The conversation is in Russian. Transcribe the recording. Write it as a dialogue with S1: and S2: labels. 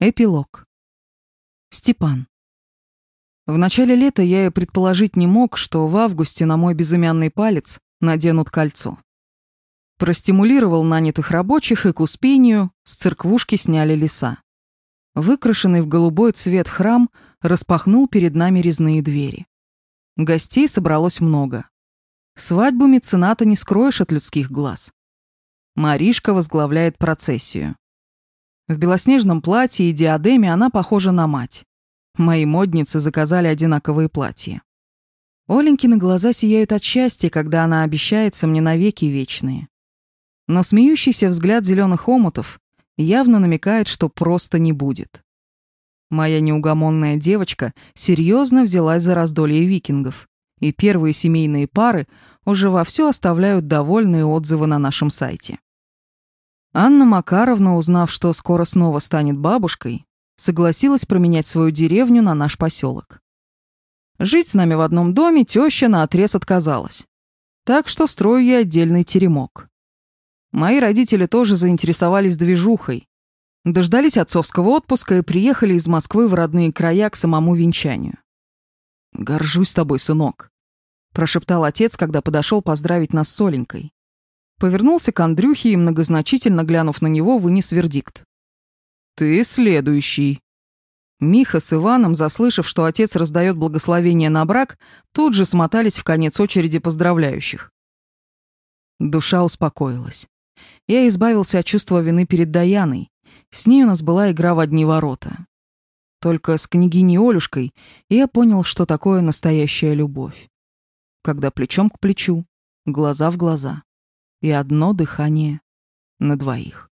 S1: Эпилог. Степан. В начале лета я и предположить не мог, что в августе на мой безымянный палец наденут кольцо. Простимулировал нанятых рабочих, и к успению с церквушки сняли леса. Выкрашенный в голубой цвет храм распахнул перед нами резные двери. Гостей собралось много. Свадьбу мецената не скроешь от людских глаз. Маришка возглавляет процессию. В белоснежном платье и диадеме она похожа на мать. Мои модницы заказали одинаковые платья. Оленькины глаза сияют от счастья, когда она обещается мне навеки вечные. Но смеющийся взгляд зеленых омутов явно намекает, что просто не будет. Моя неугомонная девочка серьезно взялась за раздолье викингов, и первые семейные пары уже вовсю оставляют довольные отзывы на нашем сайте. Анна Макаровна, узнав, что скоро снова станет бабушкой, согласилась променять свою деревню на наш поселок. Жить с нами в одном доме теща наотрез отказалась. Так что строю я отдельный теремок. Мои родители тоже заинтересовались движухой. Дождались отцовского отпуска и приехали из Москвы в родные края к самому венчанию. «Горжусь тобой, сынок», — прошептал отец, когда подошел поздравить нас с Оленькой. Повернулся к Андрюхе и, многозначительно глянув на него, вынес вердикт. «Ты следующий». Миха с Иваном, заслышав, что отец раздает благословение на брак, тут же смотались в конец очереди поздравляющих. Душа успокоилась. Я избавился от чувства вины перед Даяной. С ней у нас была игра в одни ворота. Только с княгиней Олюшкой я понял, что такое настоящая любовь. Когда плечом к плечу, глаза в глаза и одно дыхание на двоих.